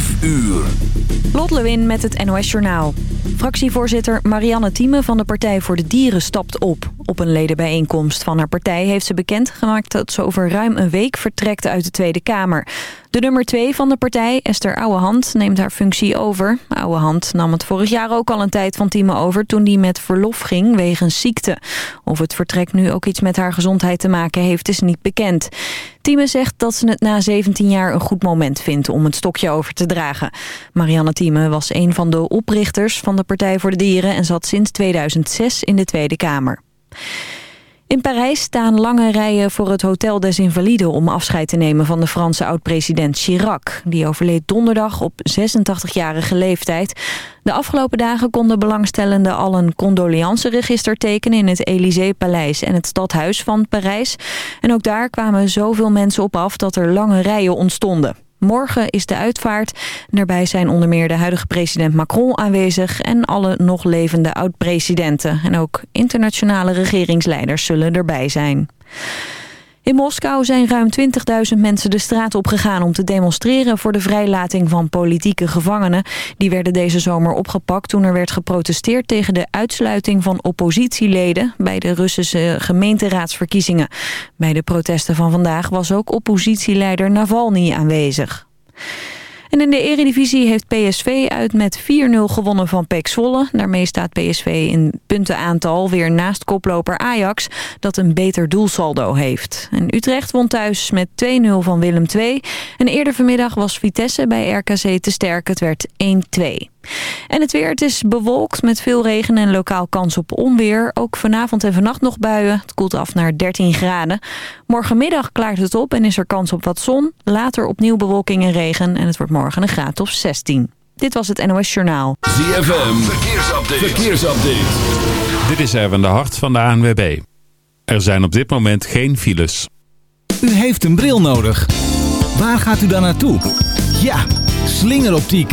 5 uur. Lot Lewin met het NOS Journaal. Fractievoorzitter Marianne Thieme van de Partij voor de Dieren stapt op. Op een ledenbijeenkomst van haar partij heeft ze bekendgemaakt... dat ze over ruim een week vertrekt uit de Tweede Kamer. De nummer 2 van de partij, Esther Ouwehand, neemt haar functie over. Ouwehand nam het vorig jaar ook al een tijd van Thieme over... toen die met verlof ging wegens ziekte. Of het vertrek nu ook iets met haar gezondheid te maken heeft, is niet bekend. Thieme zegt dat ze het na 17 jaar een goed moment vindt om het stokje over te dragen. Marianne Thieme was een van de oprichters van de Partij voor de Dieren... en zat sinds 2006 in de Tweede Kamer. In Parijs staan lange rijen voor het Hotel des Invalides... om afscheid te nemen van de Franse oud-president Chirac. Die overleed donderdag op 86-jarige leeftijd. De afgelopen dagen konden belangstellenden al een condoleanceregister tekenen... in het Élysée-paleis en het stadhuis van Parijs. En ook daar kwamen zoveel mensen op af dat er lange rijen ontstonden. Morgen is de uitvaart. Daarbij zijn onder meer de huidige president Macron aanwezig... en alle nog levende oud-presidenten. En ook internationale regeringsleiders zullen erbij zijn. In Moskou zijn ruim 20.000 mensen de straat op gegaan om te demonstreren voor de vrijlating van politieke gevangenen. Die werden deze zomer opgepakt toen er werd geprotesteerd tegen de uitsluiting van oppositieleden bij de Russische gemeenteraadsverkiezingen. Bij de protesten van vandaag was ook oppositieleider Navalny aanwezig. En in de eredivisie heeft PSV uit met 4-0 gewonnen van PEC Zwolle. Daarmee staat PSV in puntenaantal weer naast koploper Ajax... dat een beter doelsaldo heeft. En Utrecht won thuis met 2-0 van Willem II. En eerder vanmiddag was Vitesse bij RKC te sterk. Het werd 1-2. En het weer, het is bewolkt met veel regen en lokaal kans op onweer. Ook vanavond en vannacht nog buien. Het koelt af naar 13 graden. Morgenmiddag klaart het op en is er kans op wat zon. Later opnieuw bewolking en regen en het wordt morgen een graad of 16. Dit was het NOS Journaal. ZFM, verkeersupdate. verkeersupdate. Dit is Erwin de Hart van de ANWB. Er zijn op dit moment geen files. U heeft een bril nodig. Waar gaat u dan naartoe? Ja, slingeroptiek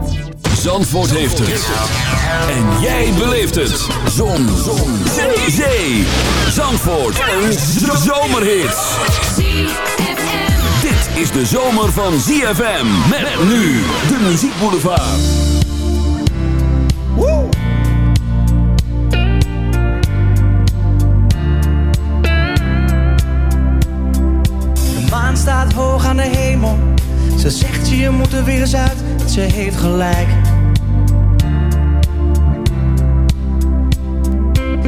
Zandvoort heeft het. En jij beleeft het. Zon. Zon. Zee. Zee. Zandvoort. Een zomerhit. Dit is de zomer van ZFM. Met nu de muziekboulevard. Woe! De maan staat hoog aan de hemel. Ze zegt je moet er weer eens uit. Ze heeft gelijk.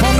From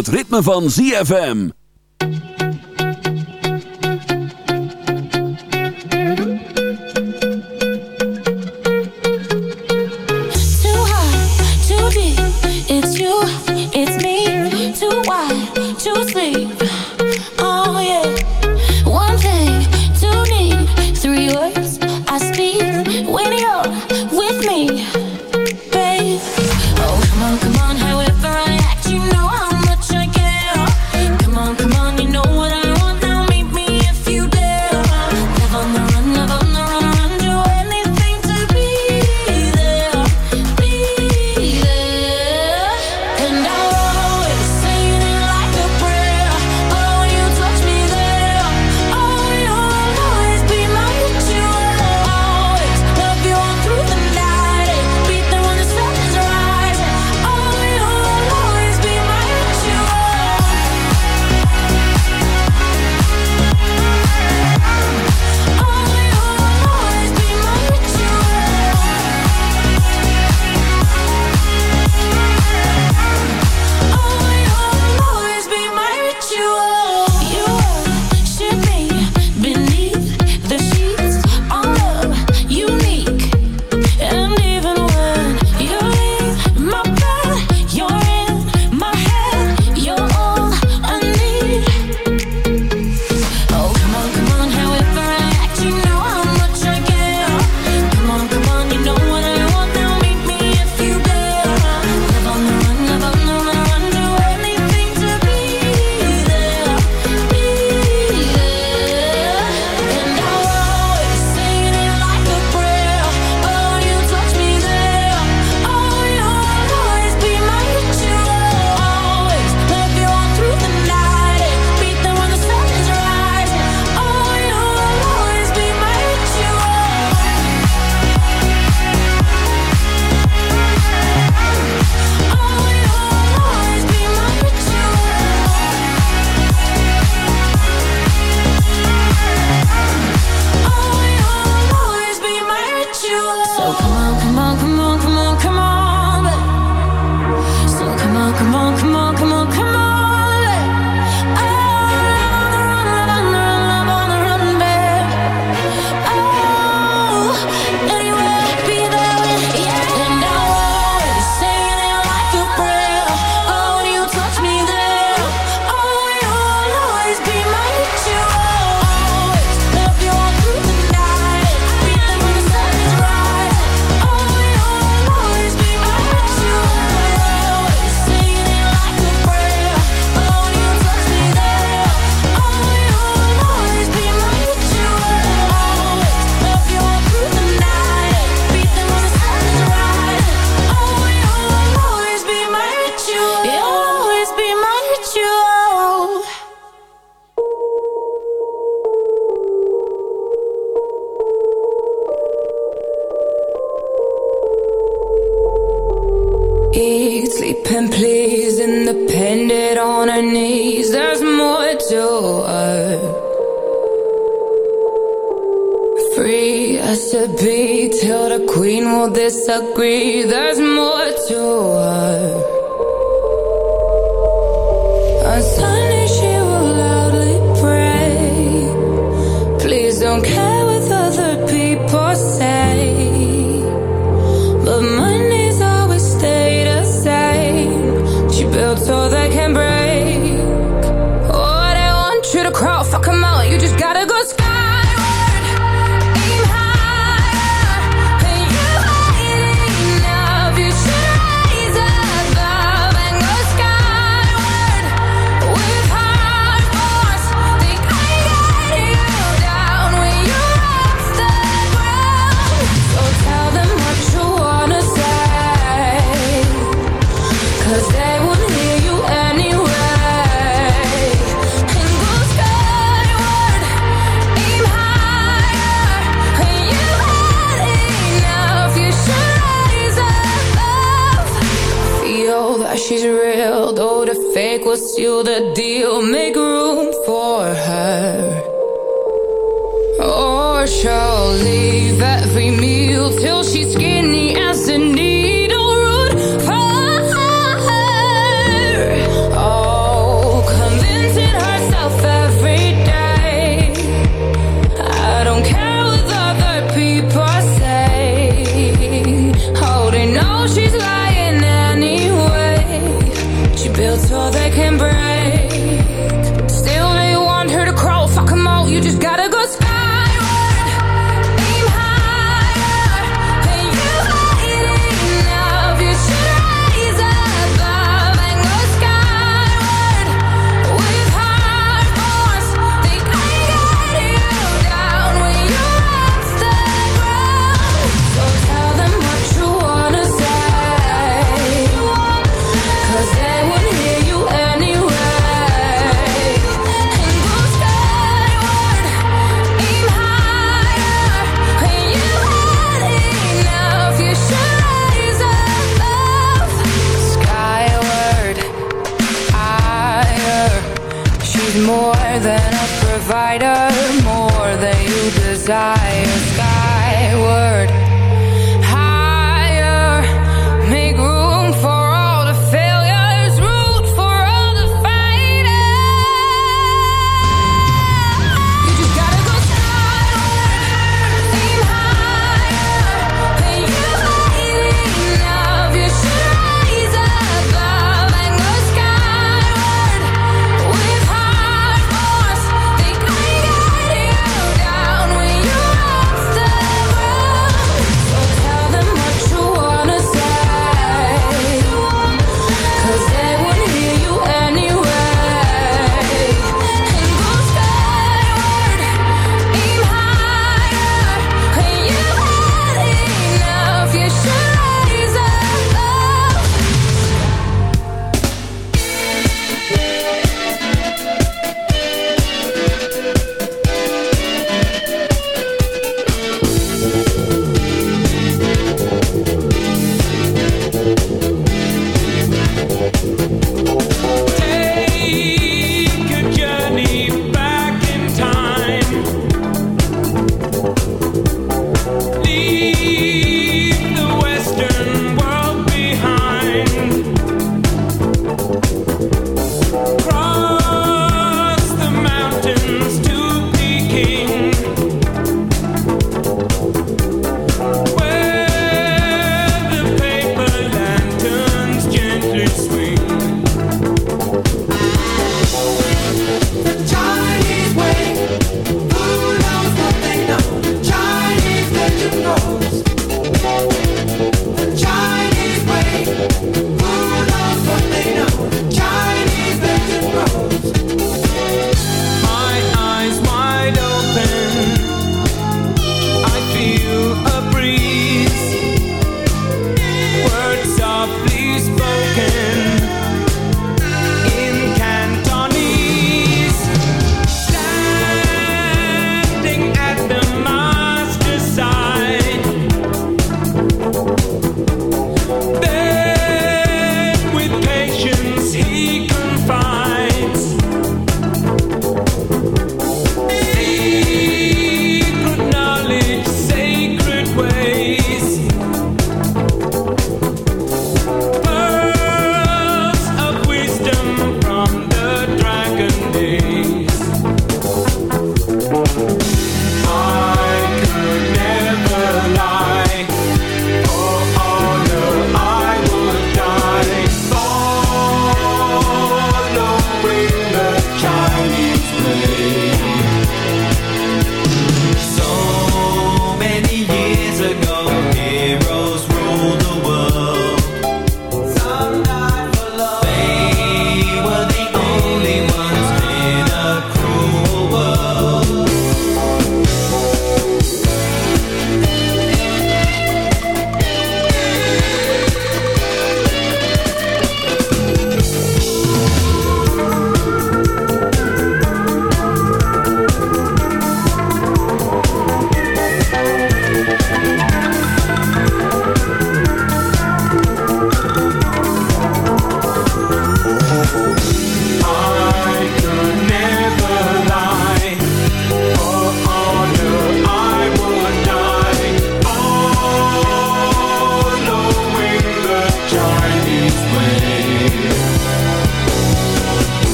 het ritme van ZFM. disagree, there's more to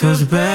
feels bad.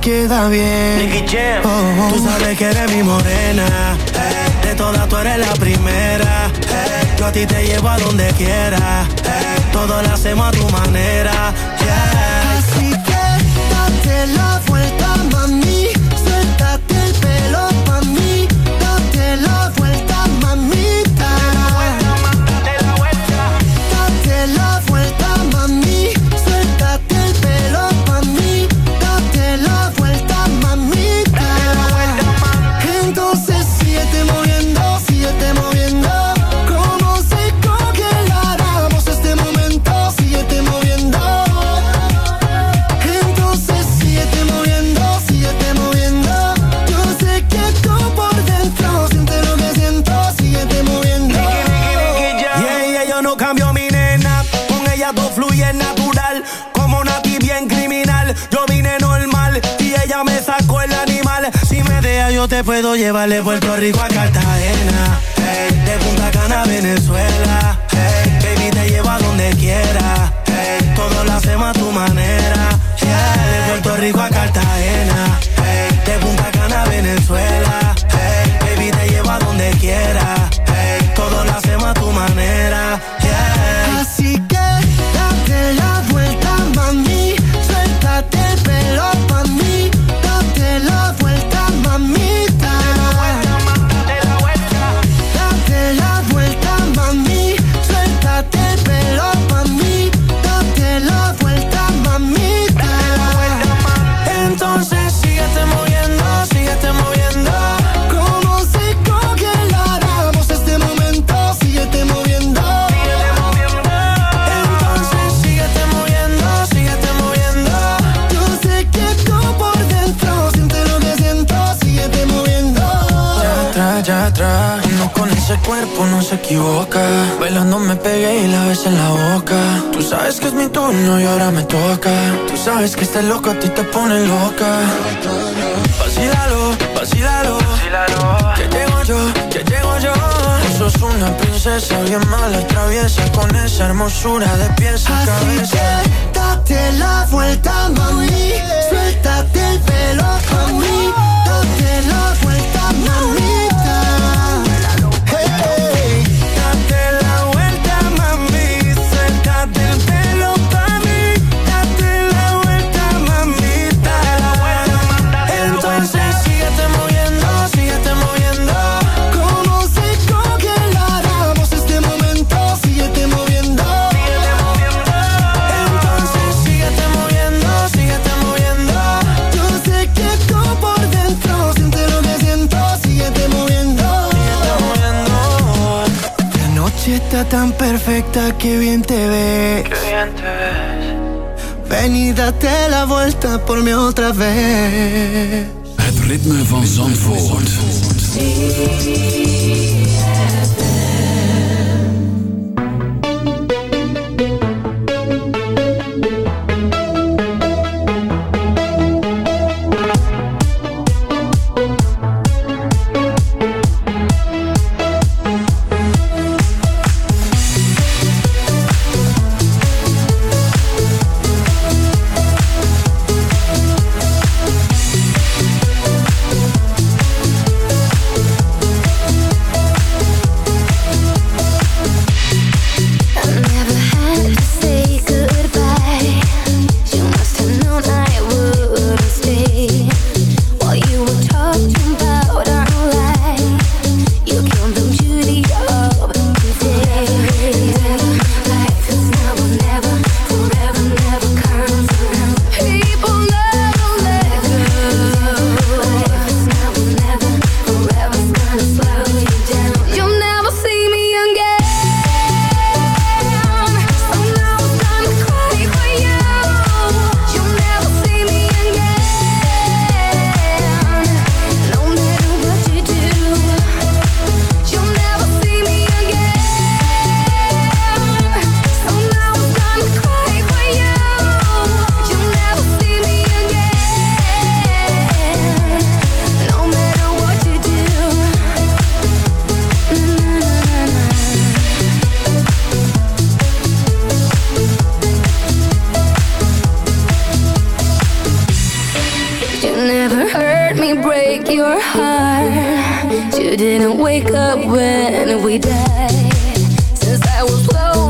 Te queda bien. Oh, oh. Tú sabes que eres mi morena. De todas tú eres la primera. Yo a ti te llevo a donde quiera. Yo te puedo llevar de Puerto Rico a Cartagena. De Punta Cana a Venezuela. Hey, baby, te llevo a donde quiera. Hey, todo lo hacemos a tu manera. De Puerto Rico a Cartagena. De Punta Cana a Venezuela. Baby, te llevo a donde quiera. Todo lo hacemos a tu manera. my mirror cuerpo no se equivoca. Bailando me pegué y la ves en la boca. Tú sabes que es mi turno y ahora me toca. Tú sabes que este loco a ti te pone loca. Vacílalo, vacílalo. Que llego yo, que llego yo. Tú sos una princesa bien mala, traviesa. Con esa hermosura de pies a cabeza. que date la vuelta, mami. Suéltate el pelo pa' mí. Date la vuelta, mamita. Tan perfecta que bien te ves. Qué bien te ves. Ven y date la vuelta por mí otra vez. Het ritme van Zandvoort. your heart. You didn't wake up when we died. Since I was low.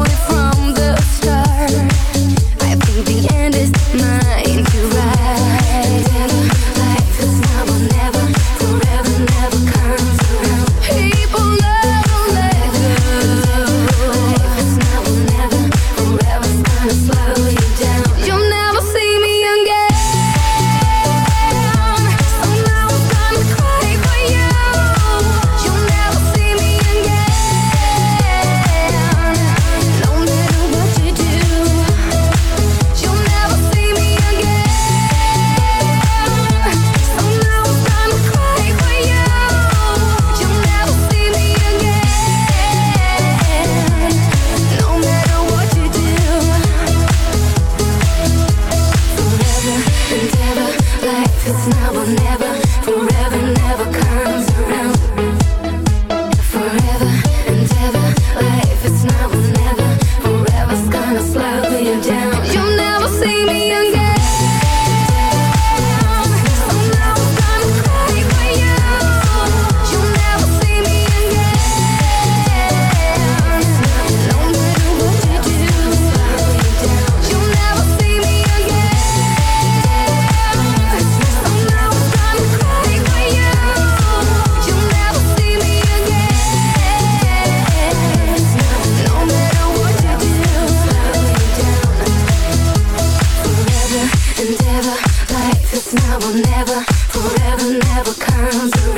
will never, forever never comes around.